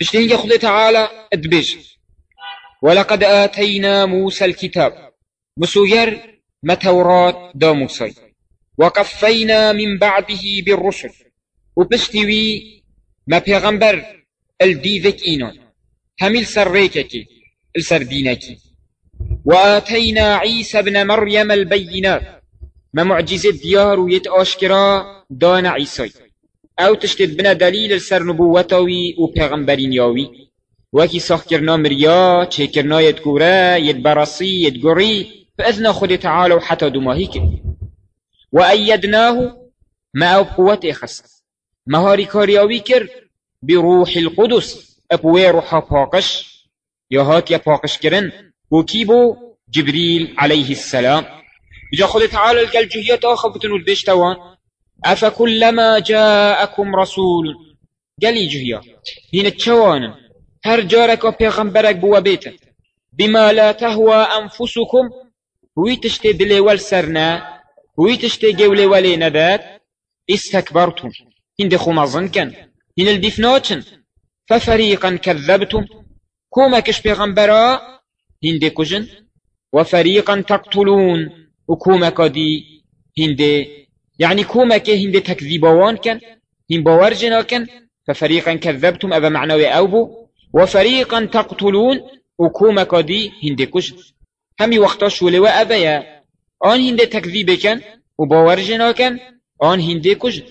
تشتهين خد تعالى ادبج ولقد آتينا موسى الكتاب. مسوير متورات دا موسى. وقفينا من بعده بالرسل. وبشتوي ما پیغمبر الديذك إينون هميل سريكك السردينك. وآتينا عيسى ابن مريم البينات. ما معجزة ديار ويت أشكرا دان عيسى. أو تشتد بنا دليل السر نبوتوي وبيغمبرين ياوي وكي صح كرنا مريا چه كرنا يدقورا يدبرسي يدقوري فأذنا خد تعالى حتى دماهيك وأيدناه ما أو قوة خس مهاري كارياوي كر بروح القدس أبوي روحا باقش يا هات يا باقش كرن وكيبو جبريل عليه السلام جا خد تعالى القل جهية آخفتن والبيشتوان أفكلما جاءكم رسول؟ قالي جهية هنا تشوانا هر جارك و پیغمبرك بوا بيتا بما لا تهوى أنفسكم هوي تشتي دلي والسرنا هوي تشتي جولي ولي ندات استكبرتم. هند خمازن كان هنا الدفنوتن ففريقا كذبتم كوما كش پیغمبرا؟ هند كجن وفريقا تقتلون. وكوما كدي هند يعني كوما كي هند تكذيبوان كان هن باور كان ففريقا كذبتم أبا معنوي أوبو وفريقا تقتلون وكوما كدي هند كجن همي وقتا شولوا أبايا آن هند تكذيب كان وباور كان آن هند كجن